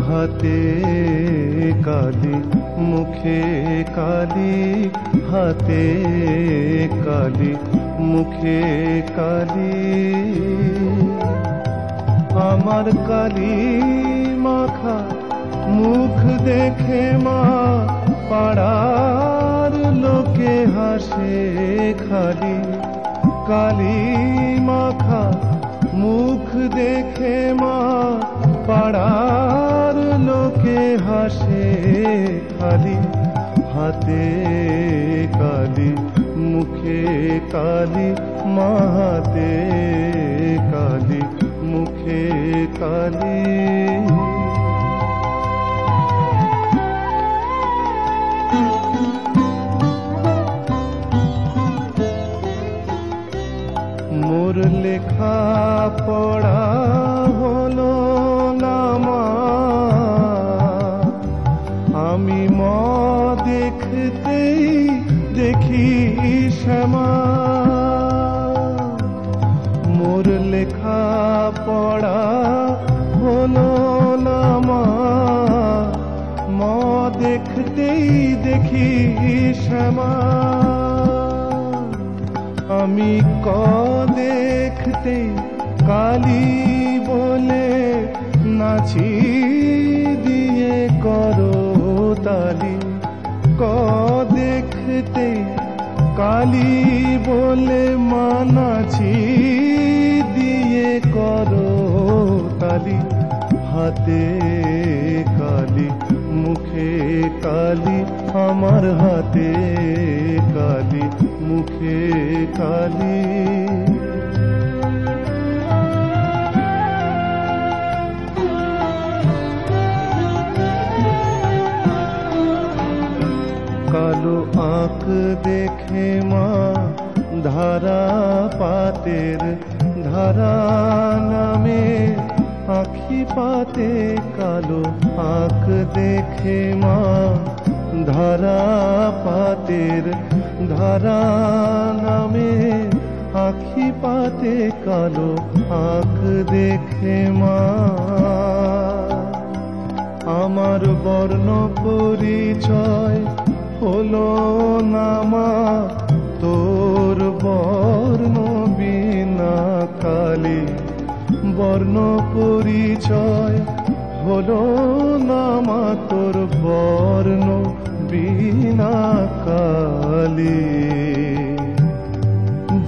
হাতে কালি মুখে কালি হাতে কালি মুখে কালি আমার কালি মাখা মুখ দেখে মা, পাড়ার লোকে হাসে খালি। কালি মাখা মুখ দেখে মা, পাড়ার হাসে খালি, হাতে কালি, মুখে কালি মা হাতে কালি, মুখে কালি। মোর লেখা পড়া হলো না মা আমি ম দেখতেই দেখি শ্যামা। মোর লেখা পড়া হলো না মা। দেখতেই দেখি শ্যামা। আমি ক দেখতে কালি বলে নাচি। তালি, ক দেখতে কালি বলে মানাছি, দিয়ে করো তালি, হাতে কালি, মুখে কালি, আমার হাতে কালি, মুখে কালি। কালো আঁক দেখে মা ধারা পাতের ধারা নামে আখি পাতে কালো আঁক দেখে মা ধারা পাতের ধারা নামে আখি পাতে কালো আঁক দেখে মা। আমার বর্ণ পরিচয় হলো নামা, তোর বর্ণ বিনা কালি। বর্ণ পরিচয় হলো নামা, তোর বর্ণ বিনা কালি।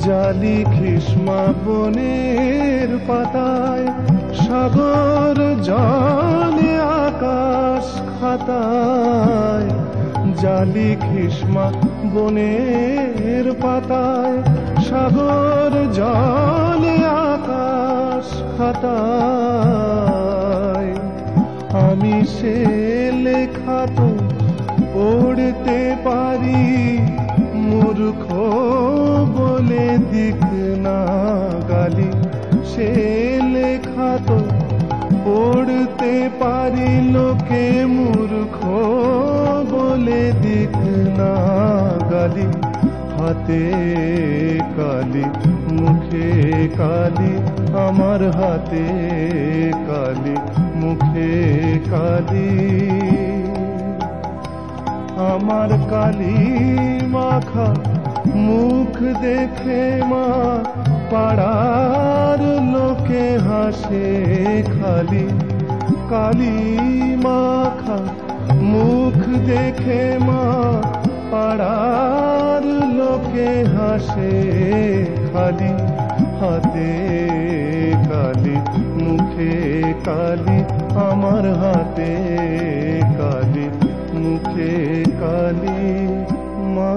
জালি খ্রিস্মা বনের পাতায়, সাগর জলে আকাশ খাতায়। জালি খ্রিস্মা বনের পাতায়, সাগর জলে আকাশ খাতায়। আমি সে লেখা তো পড়তে পারি, মূর্খ বলে দিক না গালি। সে লেখা তো পড়তে পারি দিক না গালি হাতে কালি মুখে কালি আমার হাতে কালি মুখে কালি আমার কালি মাখা মুখ দেখে মা পাড়ার লোকে হাসে খালি কালি মাখা, মুখ দেখে মা পাড়ার লোকে হাসে, খালি হাতে কালি, মুখে কালি, আমার হাতে কালি, মুখে কালি মা।